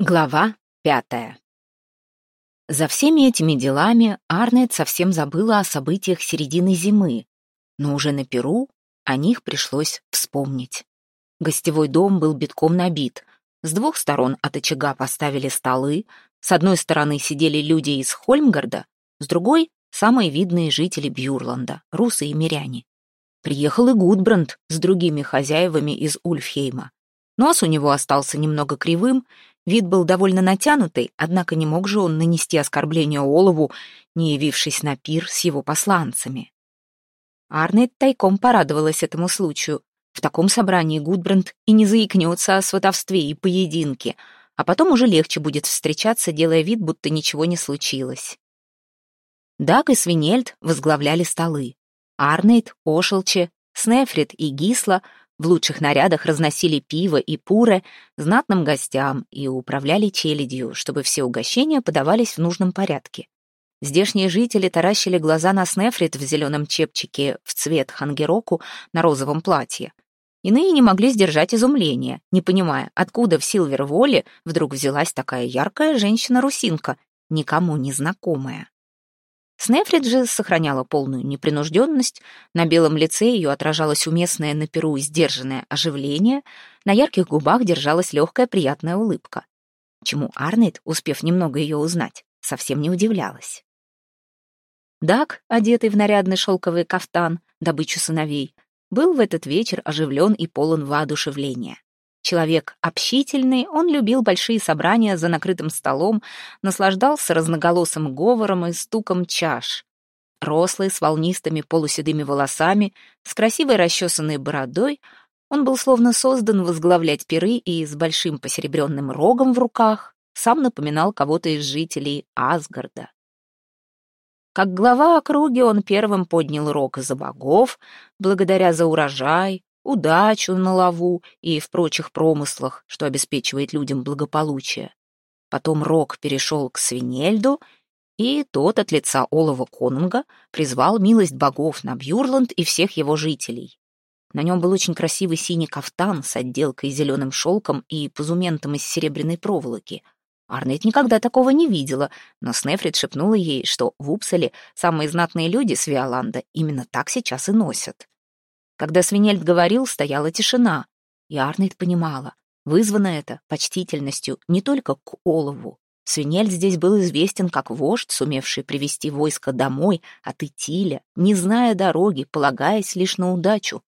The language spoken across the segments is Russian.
Глава пятая. За всеми этими делами Арнет совсем забыла о событиях середины зимы, но уже на Перу о них пришлось вспомнить. Гостевой дом был битком набит. С двух сторон от очага поставили столы, с одной стороны сидели люди из Хольмгарда, с другой — самые видные жители Бьюрланда, русы и миряне. Приехал и Гудбранд с другими хозяевами из Ульфхейма. Нос у него остался немного кривым, вид был довольно натянутый, однако не мог же он нанести оскорбление Олову, не явившись на пир с его посланцами. Арнет тайком порадовалась этому случаю. В таком собрании Гудбранд и не заикнется о сватовстве и поединке, а потом уже легче будет встречаться, делая вид, будто ничего не случилось. Даг и Свинельд возглавляли столы. Арнейд, Ошелче, Снефрит и Гисла в лучших нарядах разносили пиво и пуре знатным гостям и управляли челядью, чтобы все угощения подавались в нужном порядке. Здешние жители таращили глаза на Снефрит в зеленом чепчике в цвет хангероку на розовом платье. Иные не могли сдержать изумления, не понимая, откуда в Силвер-Воле вдруг взялась такая яркая женщина-русинка, никому не знакомая. Снефрид же сохраняла полную непринужденность, на белом лице ее отражалось уместное на перу сдержанное оживление, на ярких губах держалась легкая приятная улыбка. Чему Арнейд, успев немного ее узнать, совсем не удивлялась. Дак, одетый в нарядный шелковый кафтан, добычу сыновей, был в этот вечер оживлен и полон воодушевления. Человек общительный, он любил большие собрания за накрытым столом, наслаждался разноголосым говором и стуком чаш. Рослый, с волнистыми полуседыми волосами, с красивой расчесанной бородой, он был словно создан возглавлять пиры и с большим посеребренным рогом в руках сам напоминал кого-то из жителей Асгарда. Как глава округи он первым поднял рог за богов, благодаря за урожай, удачу на лаву и в прочих промыслах, что обеспечивает людям благополучие. Потом Рок перешел к Свинельду, и тот от лица Олова Конунга призвал милость богов на Бьюрланд и всех его жителей. На нем был очень красивый синий кафтан с отделкой зеленым шелком и позументом из серебряной проволоки. Арнет никогда такого не видела, но Снефрид шепнула ей, что в Упсале самые знатные люди с Виоланда именно так сейчас и носят. Когда Свинельд говорил, стояла тишина, и Арнейд понимала, вызвано это почтительностью не только к Олову. Свинельд здесь был известен как вождь, сумевший привести войско домой от Итиля, не зная дороги, полагаясь лишь на удачу.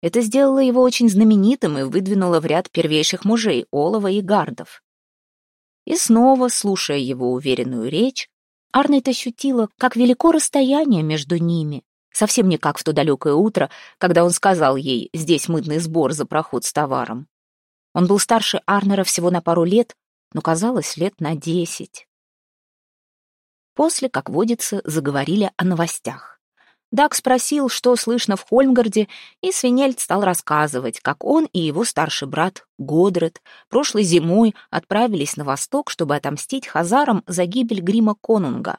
Это сделало его очень знаменитым и выдвинуло в ряд первейших мужей Олова и Гардов. И снова, слушая его уверенную речь, Арнейд ощутила, как велико расстояние между ними, Совсем не как в то далекое утро, когда он сказал ей «здесь мытный сбор за проход с товаром». Он был старше Арнера всего на пару лет, но казалось лет на десять. После, как водится, заговорили о новостях. Даг спросил, что слышно в Хольмгарде, и Свинельд стал рассказывать, как он и его старший брат Годред прошлой зимой отправились на восток, чтобы отомстить хазарам за гибель Грима Конунга.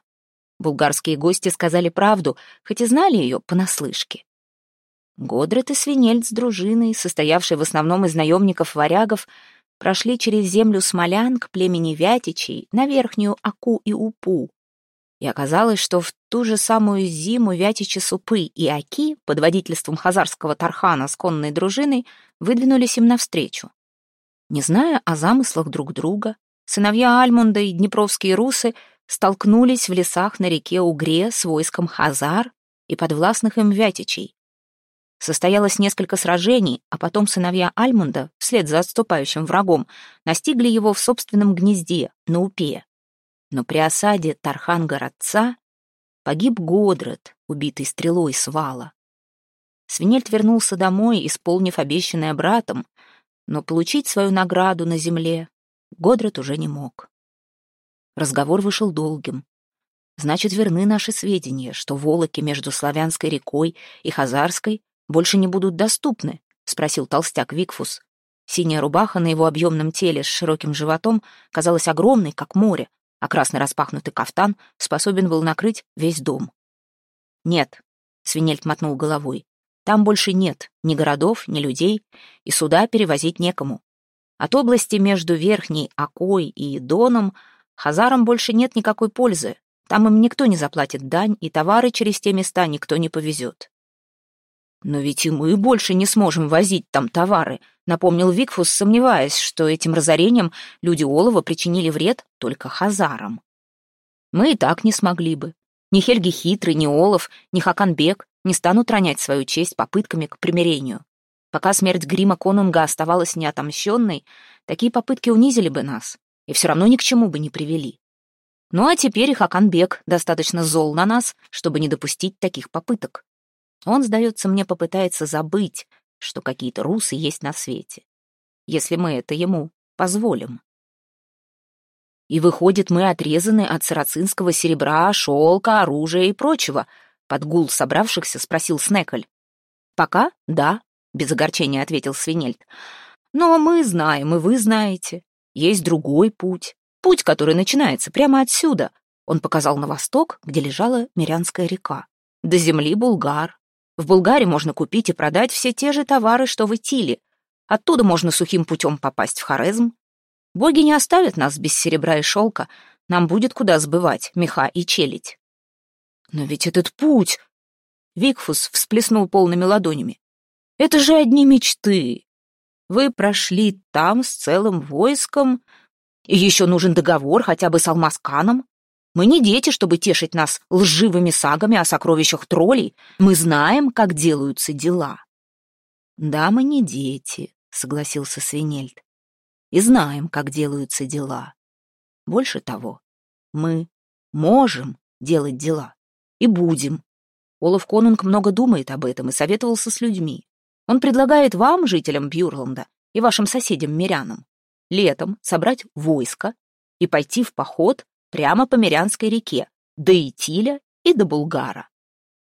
Булгарские гости сказали правду, хоть и знали ее понаслышке. Годрет и Свинельд с дружиной, состоявшей в основном из наемников-варягов, прошли через землю Смолян к племени Вятичей на верхнюю Аку и Упу. И оказалось, что в ту же самую зиму Вятичи Супы и Аки под водительством хазарского Тархана с конной дружиной выдвинулись им навстречу. Не зная о замыслах друг друга, сыновья Альмунда и днепровские русы столкнулись в лесах на реке Угре с войском Хазар и подвластных им Вятичей. Состоялось несколько сражений, а потом сыновья Альмунда, вслед за отступающим врагом, настигли его в собственном гнезде, на Упе. Но при осаде Тархан-городца погиб Годред, убитый стрелой с вала. Свинельд вернулся домой, исполнив обещанное братом, но получить свою награду на земле Годред уже не мог. Разговор вышел долгим. Значит, верны наши сведения, что волоки между Славянской рекой и Хазарской больше не будут доступны, спросил толстяк Викфус. Синяя рубаха на его объемном теле с широким животом казалась огромной, как море, а красный распахнутый кафтан способен был накрыть весь дом. «Нет», — Свинельд мотнул головой, — «там больше нет ни городов, ни людей, и суда перевозить некому. От области между Верхней Окой и Доном хазарам больше нет никакой пользы. Там им никто не заплатит дань, и товары через те места никто не повезет. «Но ведь и мы больше не сможем возить там товары», — напомнил Викфус, сомневаясь, что этим разорением люди Олова причинили вред только хазарам. «Мы и так не смогли бы. Ни Хельги Хитрый, ни Олов, ни Хаканбек не станут ронять свою честь попытками к примирению. Пока смерть Грима Конунга оставалась неотомщенной, такие попытки унизили бы нас и все равно ни к чему бы не привели. Ну а теперь и Хаканбек достаточно зол на нас, чтобы не допустить таких попыток. Он, сдается мне, попытается забыть, что какие-то русы есть на свете, если мы это ему позволим. И выходит, мы отрезаны от сарацинского серебра, шелка, оружия и прочего, под гул собравшихся спросил Снеколь. Пока да, без огорчения ответил Свинельд. Но мы знаем, и вы знаете. Есть другой путь. Путь, который начинается прямо отсюда. Он показал на восток, где лежала Мирянская река. До земли Булгар, в Булгарии можно купить и продать все те же товары, что в Итиле. Оттуда можно сухим путем попасть в Хорезм. Боги не оставят нас без серебра и шелка. Нам будет куда сбывать меха и челядь. Но ведь этот путь... Викфус всплеснул полными ладонями. Это же одни мечты. Вы прошли там с целым войском, и еще нужен договор хотя бы с Алмасканом. Мы не дети, чтобы тешить нас лживыми сагами о сокровищах троллей. Мы знаем, как делаются дела». «Да, мы не дети», — согласился Свинельд. «И знаем, как делаются дела. Больше того, мы можем делать дела. И будем. Олаф Конунг много думает об этом и советовался с людьми. Он предлагает вам, жителям Бьюрланда, и вашим соседям-мирянам, летом собрать войско и пойти в поход прямо по Мирянской реке, до Итиля и до Булгара.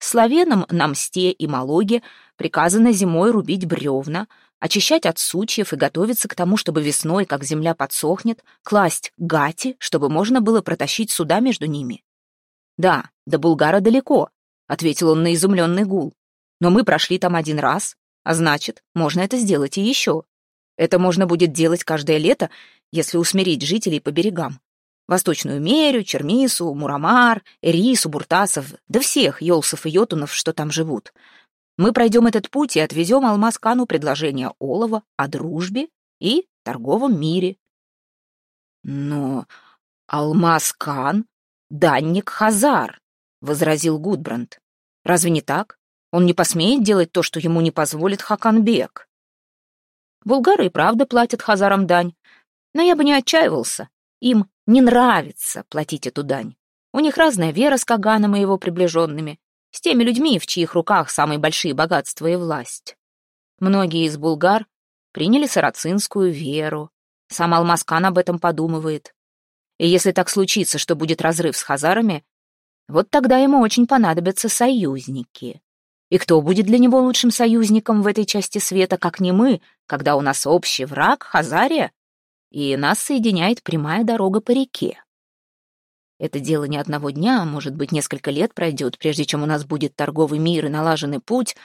Славянам на Мсте и Малоге приказано зимой рубить бревна, очищать от сучьев и готовиться к тому, чтобы весной, как земля подсохнет, класть гати, чтобы можно было протащить суда между ними. «Да, до Булгара далеко», — ответил он на изумленный гул. «Но мы прошли там один раз, а значит, можно это сделать и еще. Это можно будет делать каждое лето, если усмирить жителей по берегам. Восточную Мерю, Чермису, Мурамар, Эрису, Буртасов, да всех Йолсов и Йотунов, что там живут. Мы пройдем этот путь и отвезем Алмаскану предложение Олова о дружбе и торговом мире. Но Алмаскан — данник Хазар, — возразил Гудбранд. Разве не так? Он не посмеет делать то, что ему не позволит Хаканбек. Булгары и правда платят Хазарам дань, но я бы не отчаивался. Им не нравится платить эту дань. У них разная вера с Каганом и его приближенными, с теми людьми, в чьих руках самые большие богатства и власть. Многие из булгар приняли сарацинскую веру. Сам Алмаскан об этом подумывает. И если так случится, что будет разрыв с хазарами, вот тогда ему очень понадобятся союзники. И кто будет для него лучшим союзником в этой части света, как не мы, когда у нас общий враг — Хазария? и нас соединяет прямая дорога по реке. Это дело не одного дня, а может быть, несколько лет пройдет, прежде чем у нас будет торговый мир и налаженный путь,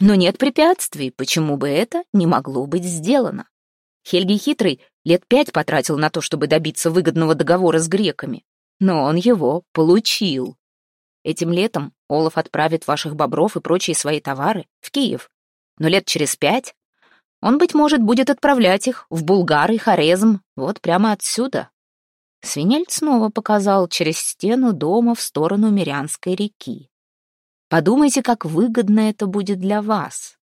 но нет препятствий, почему бы это не могло быть сделано. Хельги Хитрый лет пять потратил на то, чтобы добиться выгодного договора с греками, но он его получил. Этим летом Олаф отправит ваших бобров и прочие свои товары в Киев, но лет через пять он, быть может, будет отправлять их в Булгар и Хорезм, вот прямо отсюда. Свинельд снова показал через стену дома в сторону Мирянской реки. Подумайте, как выгодно это будет для вас.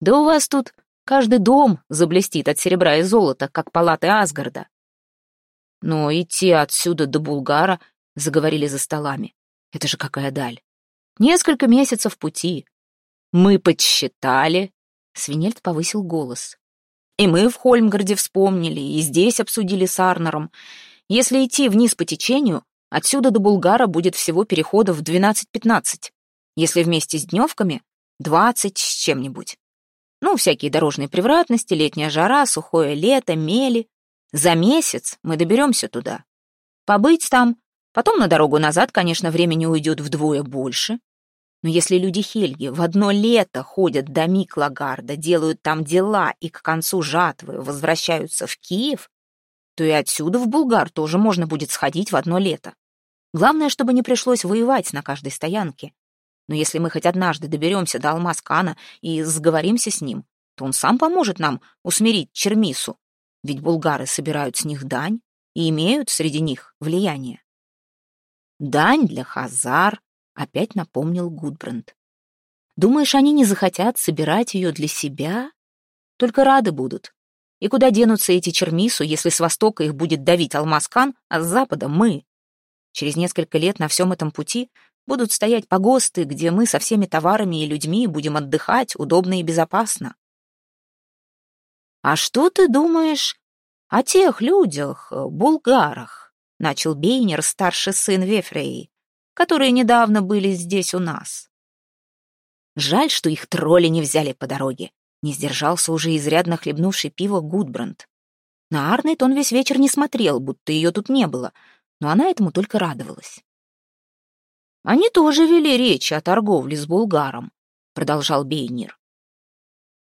Да у вас тут каждый дом заблестит от серебра и золота, как палаты Асгарда. Но идти отсюда до Булгара, заговорили за столами, это же какая даль. Несколько месяцев пути. Мы подсчитали, Свинельд повысил голос. «И мы в Хольмгарде вспомнили, и здесь обсудили с Арнером. Если идти вниз по течению, отсюда до Булгара будет всего переходов 12-15. Если вместе с дневками — 20 с чем-нибудь. Ну, всякие дорожные превратности, летняя жара, сухое лето, мели. За месяц мы доберемся туда. Побыть там, потом на дорогу назад, конечно, времени уйдет вдвое больше. Но если люди Хельги в одно лето ходят до Миклагарда, делают там дела и к концу жатвы возвращаются в Киев, то и отсюда в Булгар тоже можно будет сходить в одно лето. Главное, чтобы не пришлось воевать на каждой стоянке. Но если мы хоть однажды доберемся до Алмаскана и сговоримся с ним, то он сам поможет нам усмирить Чермису, ведь булгары собирают с них дань и имеют среди них влияние. Дань для хазар, опять напомнил Гудбранд. Думаешь, они не захотят собирать ее для себя? Только рады будут. И куда денутся эти чермису, если с востока их будет давить Алмаскан, а с запада мы? Через несколько лет на всем этом пути будут стоять погосты, где мы со всеми товарами и людьми будем отдыхать удобно и безопасно. «А что ты думаешь о тех людях, булгарах?» — начал Бейнер, старший сын Вефреи, которые недавно были здесь у нас. Жаль, что их тролли не взяли по дороге. Не сдержался уже изрядно хлебнувший пиво Гудбранд. На Арнет он весь вечер не смотрел, будто ее тут не было, но она этому только радовалась. «Они тоже вели речи о торговле с Булгаром», — продолжал Бейнир.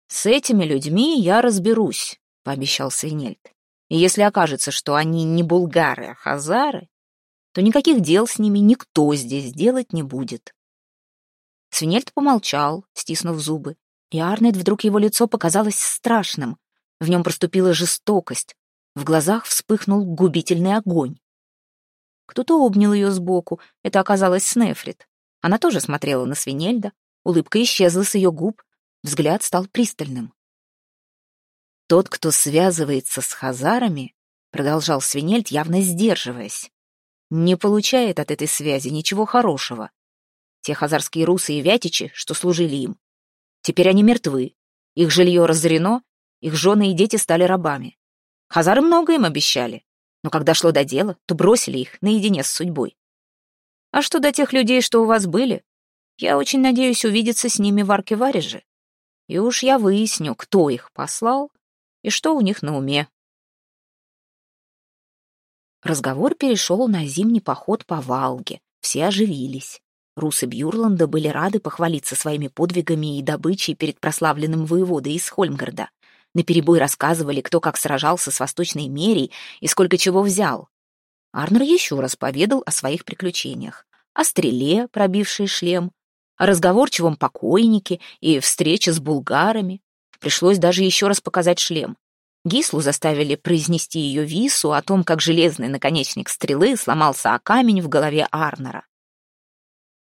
«С этими людьми я разберусь», — пообещал Свинельд. «И если окажется, что они не булгары, а хазары, то никаких дел с ними никто здесь делать не будет». Свинельд помолчал, стиснув зубы, и Арнет вдруг его лицо показалось страшным. В нем проступила жестокость, в глазах вспыхнул губительный огонь. Кто-то обнял ее сбоку, это оказалась Снефрит. Она тоже смотрела на Свинельда, улыбка исчезла с ее губ, Взгляд стал пристальным. «Тот, кто связывается с хазарами, — продолжал Свинельд, явно сдерживаясь, — не получает от этой связи ничего хорошего. Те хазарские русы и вятичи, что служили им, теперь они мертвы, их жилье разорено, их жены и дети стали рабами. Хазары много им обещали, но когда шло до дела, то бросили их наедине с судьбой. А что до тех людей, что у вас были, я очень надеюсь увидеться с ними в Арке-Вареже и уж я выясню, кто их послал и что у них на уме. Разговор перешел на зимний поход по Валге. Все оживились. Русы Бьюрланда были рады похвалиться своими подвигами и добычей перед прославленным воеводой из Хольмгарда. Наперебой рассказывали, кто как сражался с Восточной Мерией и сколько чего взял. Арнер еще раз поведал о своих приключениях. О стреле, пробившей шлем, о разговорчивом покойнике и встрече с булгарами. Пришлось даже еще раз показать шлем. Гислу заставили произнести ее вису о том, как железный наконечник стрелы сломался о камень в голове Арнера.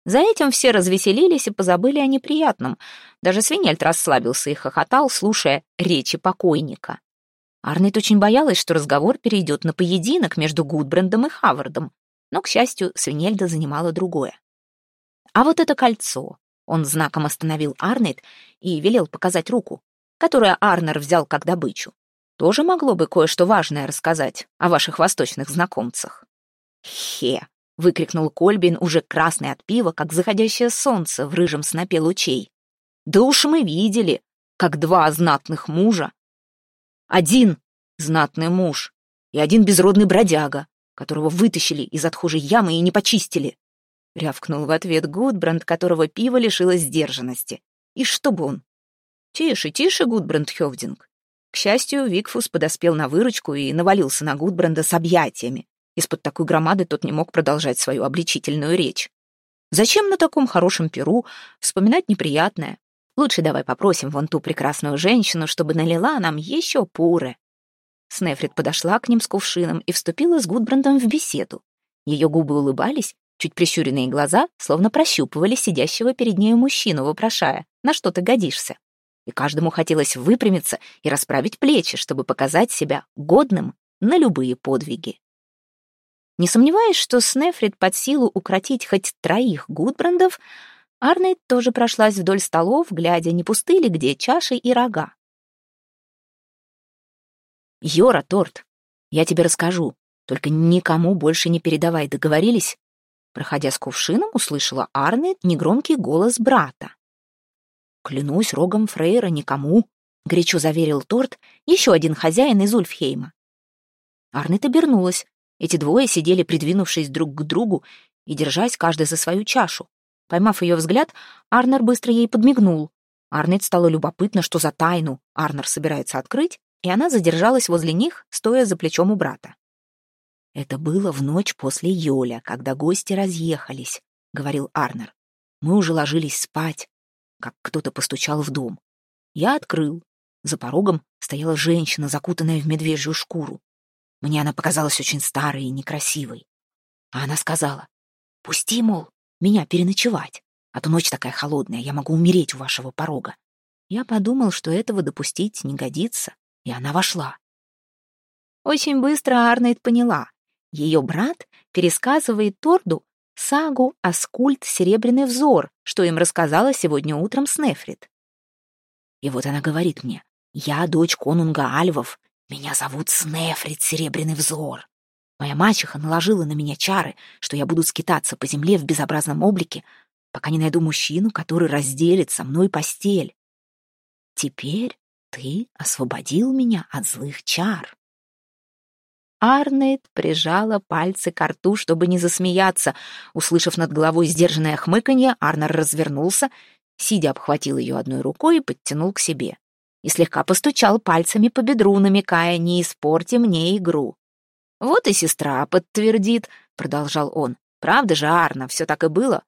За этим все развеселились и позабыли о неприятном. Даже свинельт расслабился и хохотал, слушая речи покойника. Арнет очень боялась, что разговор перейдет на поединок между Гудбрендом и Хавардом, но, к счастью, свинельда занимала другое. А вот это кольцо. Он знаком остановил Арнет и велел показать руку, которую Арнер взял как добычу. Тоже могло бы кое-что важное рассказать о ваших восточных знакомцах. «Хе!» — выкрикнул Кольбин, уже красный от пива, как заходящее солнце в рыжем снопе лучей. «Да уж мы видели, как два знатных мужа. Один знатный муж и один безродный бродяга, которого вытащили из отхожей ямы и не почистили. — рявкнул в ответ Гудбранд, которого пиво лишило сдержанности. «И что бы он?» «Тише, тише, Гудбранд Хёвдинг». К счастью, Викфус подоспел на выручку и навалился на Гудбранда с объятиями. Из-под такой громады тот не мог продолжать свою обличительную речь. «Зачем на таком хорошем перу вспоминать неприятное? Лучше давай попросим вон ту прекрасную женщину, чтобы налила нам еще пуры». Снефрит подошла к ним с кувшином и вступила с Гудбрандом в беседу. Ее губы улыбались, Чуть прищуренные глаза словно прощупывали сидящего перед нею мужчину, вопрошая, на что ты годишься. И каждому хотелось выпрямиться и расправить плечи, чтобы показать себя годным на любые подвиги. Не сомневаясь, что Снефрит под силу укротить хоть троих Гудбрандов, Арнейд тоже прошлась вдоль столов, глядя, не пусты ли где чаши и рога. «Йора, торт, я тебе расскажу, только никому больше не передавай, договорились?» Проходя с кувшином, услышала Арнет негромкий голос брата. «Клянусь рогом Фрейра никому», — горячо заверил Торт, еще один хозяин из Ульфхейма. Арнет обернулась. Эти двое сидели, придвинувшись друг к другу и держась каждый за свою чашу. Поймав ее взгляд, Арнер быстро ей подмигнул. Арнет стало любопытно, что за тайну Арнер собирается открыть, и она задержалась возле них, стоя за плечом у брата. «Это было в ночь после Йоля, когда гости разъехались», — говорил Арнер. «Мы уже ложились спать, как кто-то постучал в дом. Я открыл. За порогом стояла женщина, закутанная в медвежью шкуру. Мне она показалась очень старой и некрасивой. А она сказала, «Пусти, мол, меня переночевать, а то ночь такая холодная, я могу умереть у вашего порога». Я подумал, что этого допустить не годится, и она вошла. Очень быстро Арнейд поняла. Ее брат пересказывает Торду сагу «Аскульт. Серебряный взор», что им рассказала сегодня утром Снефрит. И вот она говорит мне, «Я дочь конунга Альвов, меня зовут Снефрит Серебряный взор». Моя мачеха наложила на меня чары, что я буду скитаться по земле в безобразном облике, пока не найду мужчину, который разделит со мной постель. Теперь ты освободил меня от злых чар. Арнейд прижала пальцы к рту, чтобы не засмеяться. Услышав над головой сдержанное хмыканье, Арнер развернулся, сидя обхватил ее одной рукой и подтянул к себе. И слегка постучал пальцами по бедру, намекая «не испорти мне игру». «Вот и сестра подтвердит», — продолжал он. «Правда же, Арна, все так и было?»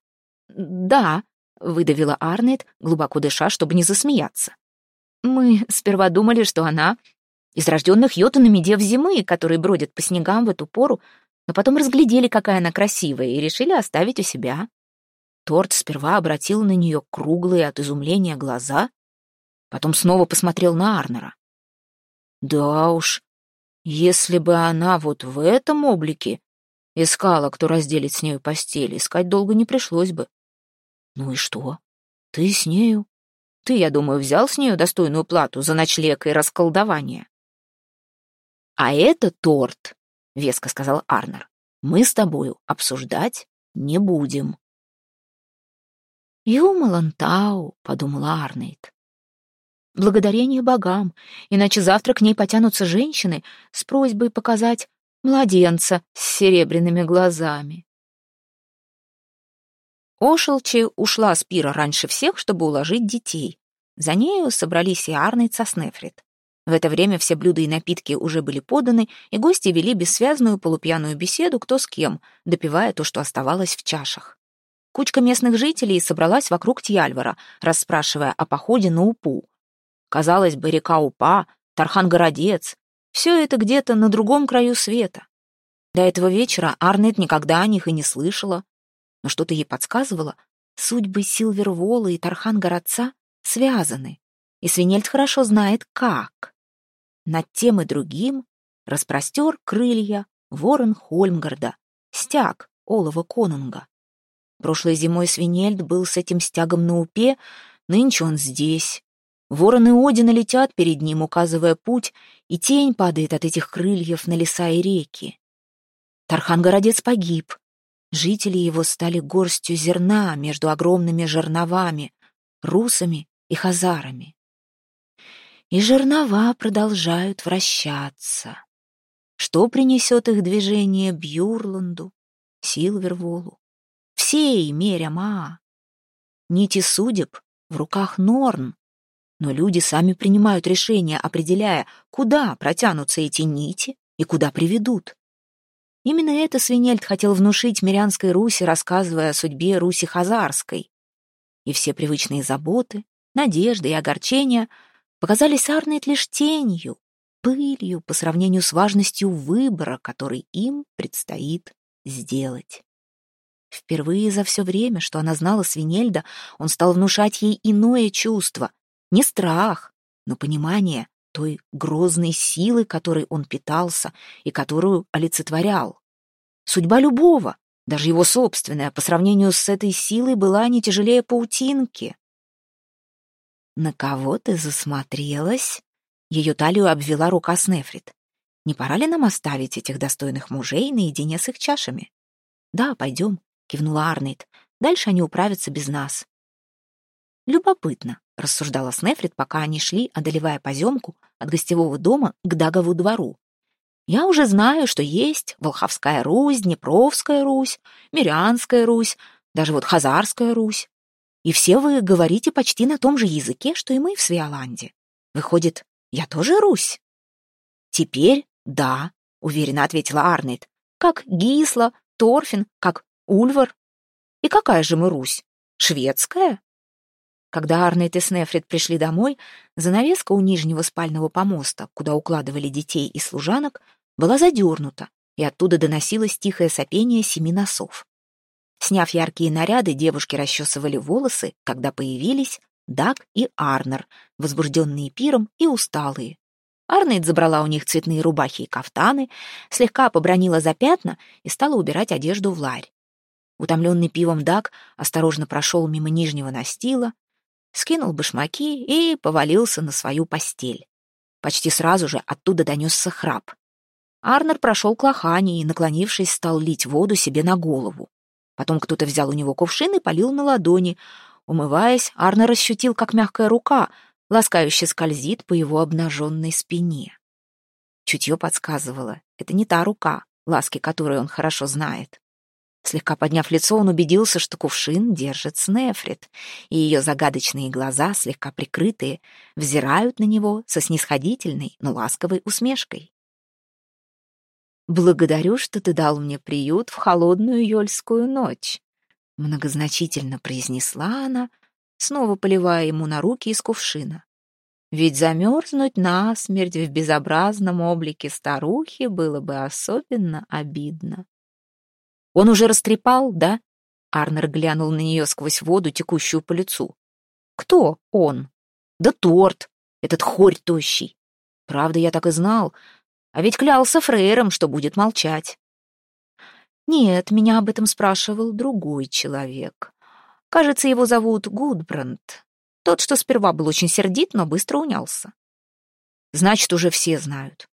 «Да», — выдавила Арнейд, глубоко дыша, чтобы не засмеяться. «Мы сперва думали, что она из рожденных йотунами дев зимы, которые бродят по снегам в эту пору, но потом разглядели, какая она красивая, и решили оставить у себя. Торт сперва обратил на нее круглые от изумления глаза, потом снова посмотрел на Арнера. Да уж, если бы она вот в этом облике искала, кто разделит с нею постель, искать долго не пришлось бы. Ну и что? Ты с нею? Ты, я думаю, взял с нее достойную плату за ночлег и расколдование. «А это торт», — веско сказал Арнер. «Мы с тобою обсуждать не будем». «Юмалантау», — подумала Арнейд. «Благодарение богам, иначе завтра к ней потянутся женщины с просьбой показать младенца с серебряными глазами». Ошелчи ушла с пира раньше всех, чтобы уложить детей. За нею собрались и Арнейд со Снефрит. В это время все блюда и напитки уже были поданы, и гости вели бессвязную полупьяную беседу кто с кем, допивая то, что оставалось в чашах. Кучка местных жителей собралась вокруг Тьяльвара, расспрашивая о походе на Упу. Казалось бы, река Упа, Тархан-городец — все это где-то на другом краю света. До этого вечера Арнет никогда о них и не слышала, но что-то ей подсказывало, судьбы Силвервола и Тархан-городца связаны, и Свинельд хорошо знает, как. Над тем и другим распростер крылья ворон Хольмгарда, стяг Олова Конунга. Прошлой зимой Свинельд был с этим стягом на упе, нынче он здесь. Вороны Одина летят перед ним, указывая путь, и тень падает от этих крыльев на леса и реки. Тархан-городец погиб. Жители его стали горстью зерна между огромными жерновами, русами и хазарами и жернова продолжают вращаться. Что принесет их движение Бьюрланду, Силверволу, всей мере? Нити судеб в руках Норн, но люди сами принимают решения, определяя, куда протянутся эти нити и куда приведут. Именно это Свинельд хотел внушить Мирянской Руси, рассказывая о судьбе Руси Хазарской. И все привычные заботы, надежды и огорчения — показались Арнет лишь тенью, пылью по сравнению с важностью выбора, который им предстоит сделать. Впервые за все время, что она знала Свинельда, он стал внушать ей иное чувство, не страх, но понимание той грозной силы, которой он питался и которую олицетворял. Судьба любого, даже его собственная, по сравнению с этой силой была не тяжелее паутинки. «На кого ты засмотрелась?» Ее талию обвела рука Снефрит. «Не пора ли нам оставить этих достойных мужей наедине с их чашами?» «Да, пойдем», — кивнула Арнейд. «Дальше они управятся без нас». «Любопытно», — рассуждала Снефрит, пока они шли, одолевая поземку от гостевого дома к Дагову двору. «Я уже знаю, что есть Волховская Русь, Днепровская Русь, Мирянская Русь, даже вот Хазарская Русь. И все вы говорите почти на том же языке, что и мы в Свиоланде. Выходит, я тоже Русь? Теперь да, уверенно ответила Арнейд. Как Гисла, Торфин, как Ульвар. И какая же мы Русь? Шведская? Когда Арнейд и Снефрит пришли домой, занавеска у нижнего спального помоста, куда укладывали детей и служанок, была задернута, и оттуда доносилось тихое сопение семи носов. Сняв яркие наряды, девушки расчесывали волосы, когда появились Даг и Арнер, возбужденные пиром и усталые. Арнейд забрала у них цветные рубахи и кафтаны, слегка побронила за пятна и стала убирать одежду в ларь. Утомленный пивом Даг осторожно прошел мимо нижнего настила, скинул башмаки и повалился на свою постель. Почти сразу же оттуда донесся храп. Арнер прошел к лохане и, наклонившись, стал лить воду себе на голову. Потом кто-то взял у него кувшин и полил на ладони. Умываясь, Арнер ощутил, как мягкая рука ласкающе скользит по его обнаженной спине. Чутье подсказывало, это не та рука, ласки которой он хорошо знает. Слегка подняв лицо, он убедился, что кувшин держит Снефрит, и ее загадочные глаза, слегка прикрытые, взирают на него со снисходительной, но ласковой усмешкой. «Благодарю, что ты дал мне приют в холодную ёльскую ночь», — многозначительно произнесла она, снова поливая ему на руки из кувшина. «Ведь замерзнуть насмерть в безобразном облике старухи было бы особенно обидно». Он уже растрепал, да? Арнер глянул на нее сквозь воду, текущую по лицу. Кто он? Да торт, этот хорь тощий. Правда, я так и знал. А ведь клялся Фрейром, что будет молчать. Нет, меня об этом спрашивал другой человек. Кажется, его зовут Гудбранд. Тот, что сперва был очень сердит, но быстро унялся. Значит, уже все знают.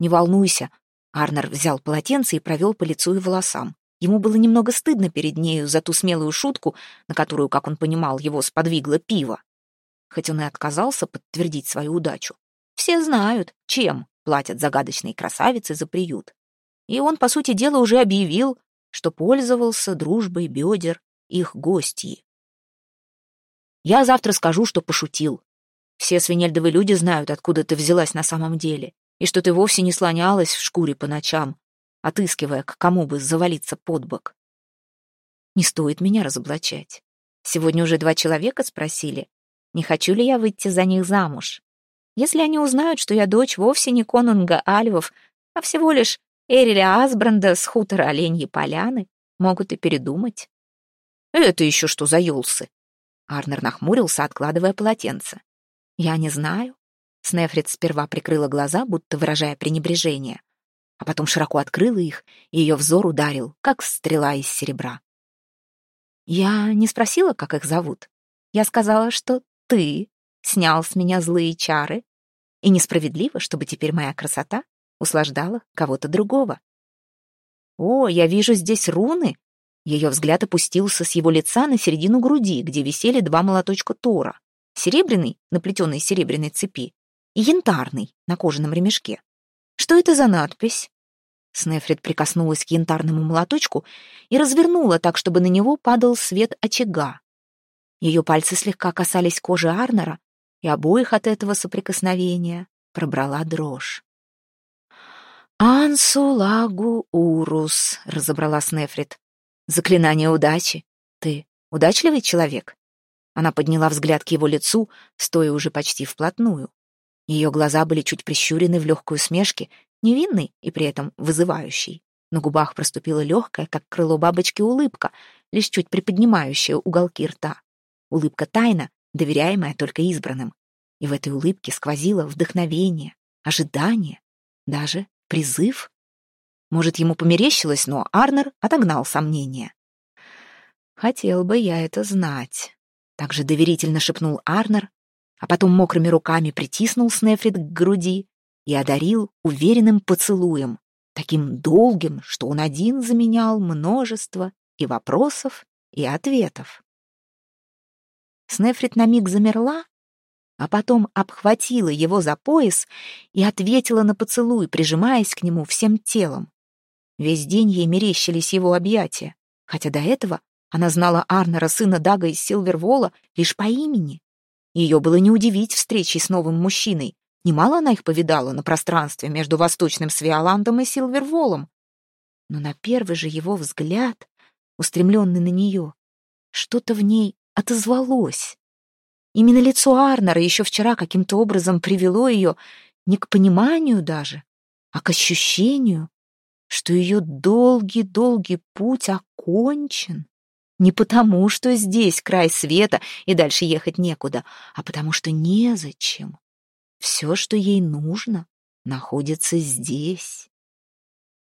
Не волнуйся. Арнер взял полотенце и провел по лицу и волосам. Ему было немного стыдно перед нею за ту смелую шутку, на которую, как он понимал, его сподвигло пиво. Хоть он и отказался подтвердить свою удачу. Все знают, чем платят загадочные красавицы за приют. И он, по сути дела, уже объявил, что пользовался дружбой бедер их гостьи. Я завтра скажу, что пошутил. Все свинельдовые люди знают, откуда ты взялась на самом деле, и что ты вовсе не слонялась в шкуре по ночам, отыскивая, к кому бы завалиться под бок. Не стоит меня разоблачать. Сегодня уже два человека спросили, не хочу ли я выйти за них замуж. Если они узнают, что я дочь вовсе не конунга Альвов, а всего лишь Эриля Асбранда с хутора Оленьей Поляны, могут и передумать. «Это еще что за юлсы?» Арнер нахмурился, откладывая полотенце. «Я не знаю». Снефрит сперва прикрыла глаза, будто выражая пренебрежение, а потом широко открыла их, и ее взор ударил, как стрела из серебра. Я не спросила, как их зовут. Я сказала, что ты снял с меня злые чары, и несправедливо, чтобы теперь моя красота услаждала кого-то другого. «О, я вижу здесь руны!» Ее взгляд опустился с его лица на середину груди, где висели два молоточка Тора. Серебряный на плетеной серебряной цепи и янтарный на кожаном ремешке. Что это за надпись? Снефрит прикоснулась к янтарному молоточку и развернула так, чтобы на него падал свет очага. Ее пальцы слегка касались кожи Арнера, и обоих от этого соприкосновения пробрала дрожь. «Ансулагу урус», — разобрала Снефрит. «Заклинание удачи. Ты удачливый человек?» Она подняла взгляд к его лицу, стоя уже почти вплотную. Ее глаза были чуть прищурены в легкой усмешке, невинной и при этом вызывающей. На губах проступила легкая, как крыло бабочки, улыбка, лишь чуть приподнимающая уголки рта. Улыбка тайна, доверяемая только избранным. И в этой улыбке сквозило вдохновение, ожидание, даже призыв. Может, ему померещилось, но Арнер отогнал сомнения. «Хотел бы я это знать», — также доверительно шепнул Арнер, а потом мокрыми руками притиснул Снефрит к груди и одарил уверенным поцелуем, таким долгим, что он один заменял множество и вопросов, и ответов. Снефрит на миг замерла, а потом обхватила его за пояс и ответила на поцелуй, прижимаясь к нему всем телом. Весь день ей мерещились его объятия, хотя до этого Она знала Арнера, сына Дага из Силвервола, лишь по имени. Ее было не удивить встречей с новым мужчиной. Немало она их повидала на пространстве между Восточным Свиоландом и Силверволом. Но на первый же его взгляд, устремленный на нее, что-то в ней отозвалось. Именно лицо Арнера еще вчера каким-то образом привело ее не к пониманию даже, а к ощущению, что ее долгий-долгий путь окончен. Не потому, что здесь край света и дальше ехать некуда, а потому что незачем. Все, что ей нужно, находится здесь.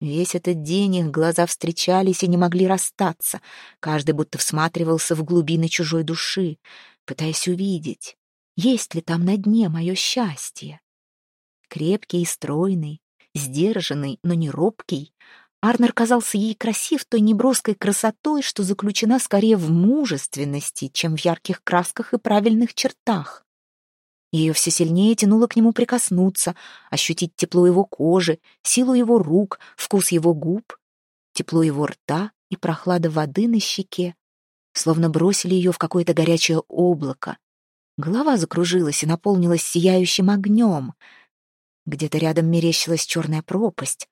Весь этот день их глаза встречались и не могли расстаться. Каждый будто всматривался в глубины чужой души, пытаясь увидеть, есть ли там на дне мое счастье. Крепкий и стройный, сдержанный, но не робкий, Арнер казался ей красив той неброской красотой, что заключена скорее в мужественности, чем в ярких красках и правильных чертах. Ее все сильнее тянуло к нему прикоснуться, ощутить тепло его кожи, силу его рук, вкус его губ, тепло его рта и прохлада воды на щеке, словно бросили ее в какое-то горячее облако. Голова закружилась и наполнилась сияющим огнем. Где-то рядом мерещилась черная пропасть,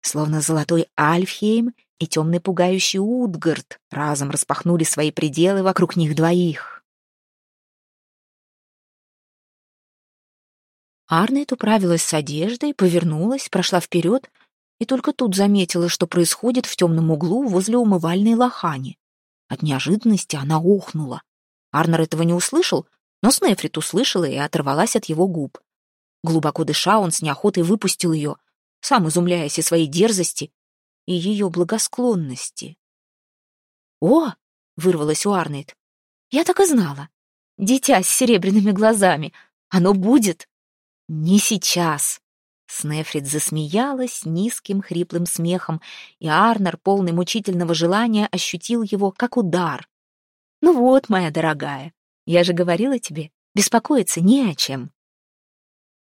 словно золотой Альфхейм и темный пугающий Утгард разом распахнули свои пределы вокруг них двоих. Арнет управилась с одеждой, повернулась, прошла вперед и только тут заметила, что происходит в темном углу возле умывальной лохани. От неожиданности она охнула. Арнер этого не услышал, но Снефрит услышала и оторвалась от его губ. Глубоко дыша, он с неохотой выпустил ее, сам изумляясь и своей дерзости, и ее благосклонности. «О!» — вырвалась у Арнейд. «Я так и знала. Дитя с серебряными глазами. Оно будет!» «Не сейчас!» Снефрит засмеялась низким хриплым смехом, и Арнер, полный мучительного желания, ощутил его как удар. «Ну вот, моя дорогая, я же говорила тебе, беспокоиться не о чем».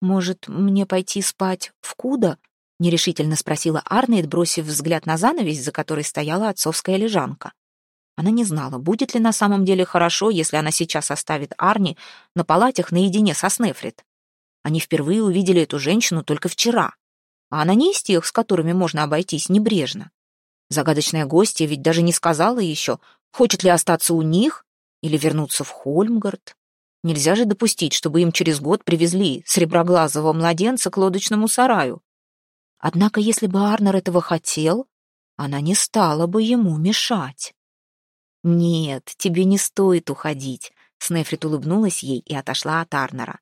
«Может, мне пойти спать в Куда?» — нерешительно спросила Арнейд, бросив взгляд на занавесь, за которой стояла отцовская лежанка. Она не знала, будет ли на самом деле хорошо, если она сейчас оставит Арни на палатях наедине со Снефрит. Они впервые увидели эту женщину только вчера. А она не из тех, с которыми можно обойтись небрежно. Загадочная гостья ведь даже не сказала еще, хочет ли остаться у них или вернуться в Хольмгард. Нельзя же допустить, чтобы им через год привезли среброглазого младенца к лодочному сараю. Однако, если бы Арнер этого хотел, она не стала бы ему мешать. «Нет, тебе не стоит уходить», — Снефрит улыбнулась ей и отошла от Арнера.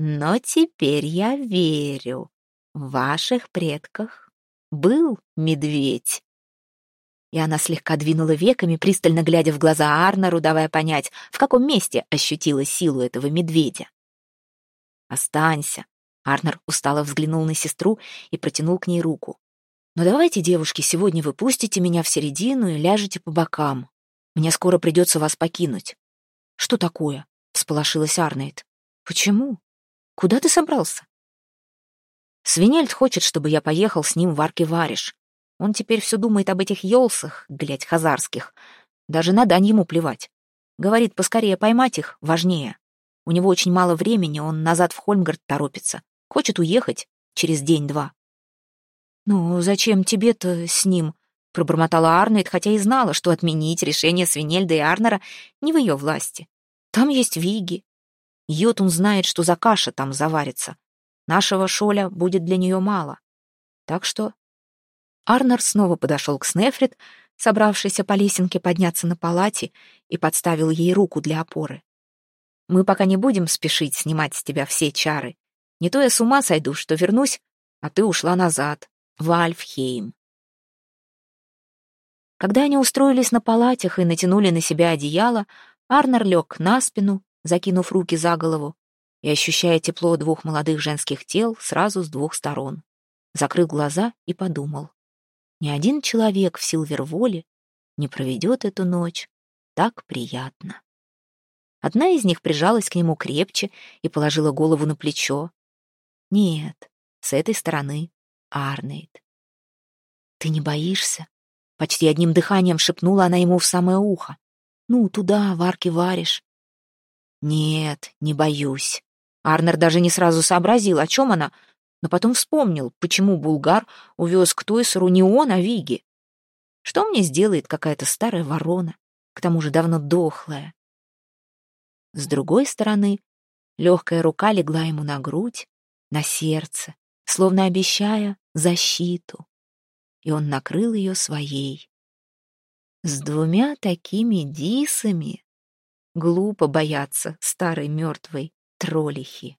Но теперь я верю. В ваших предках был медведь. И она слегка двинула веками, пристально глядя в глаза Арнору, давая понять, в каком месте ощутила силу этого медведя. «Останься», — Арнер устало взглянул на сестру и протянул к ней руку. «Но давайте, девушки, сегодня вы пустите меня в середину и ляжете по бокам. Мне скоро придется вас покинуть». «Что такое?» — всполошилась Арнейд. «Почему?» Куда ты собрался? Свинельд хочет, чтобы я поехал с ним в Арки-Вариш. Он теперь все думает об этих елсах, глядь, хазарских. Даже на дань ему плевать. Говорит, поскорее поймать их важнее. У него очень мало времени, он назад в Хольмгард торопится. Хочет уехать через день-два. «Ну, зачем тебе-то с ним?» — пробормотала Арнольд, хотя и знала, что отменить решение Свинельда и Арнера не в ее власти. Там есть Виги, Йотун знает, что за каша там заварится. Нашего шоля будет для нее мало. Так что... Арнер снова подошел к Снефрит, собравшейся по лесенке подняться на палате, и подставил ей руку для опоры. «Мы пока не будем спешить снимать с тебя все чары. Не то я с ума сойду, что вернусь, а ты ушла назад, в Альфхейм». Когда они устроились на палатях и натянули на себя одеяло, Арнер лег на спину закинув руки за голову и ощущая тепло двух молодых женских тел сразу с двух сторон. Закрыл глаза и подумал. Ни один человек в Силверволе не проведет эту ночь так приятно. Одна из них прижалась к нему крепче и положила голову на плечо. Нет, с этой стороны Арнейд. «Ты не боишься?» Почти одним дыханием шепнула она ему в самое ухо. «Ну, туда, варки варишь». «Нет, не боюсь». Арнер даже не сразу сообразил, о чем она, но потом вспомнил, почему Булгар увез к Тойсеру не он, а Виги. Что мне сделает какая-то старая ворона, к тому же давно дохлая? С другой стороны, легкая рука легла ему на грудь, на сердце, словно обещая защиту, и он накрыл ее своей. С двумя такими дисами глупо бояться старой мертвой троллихи.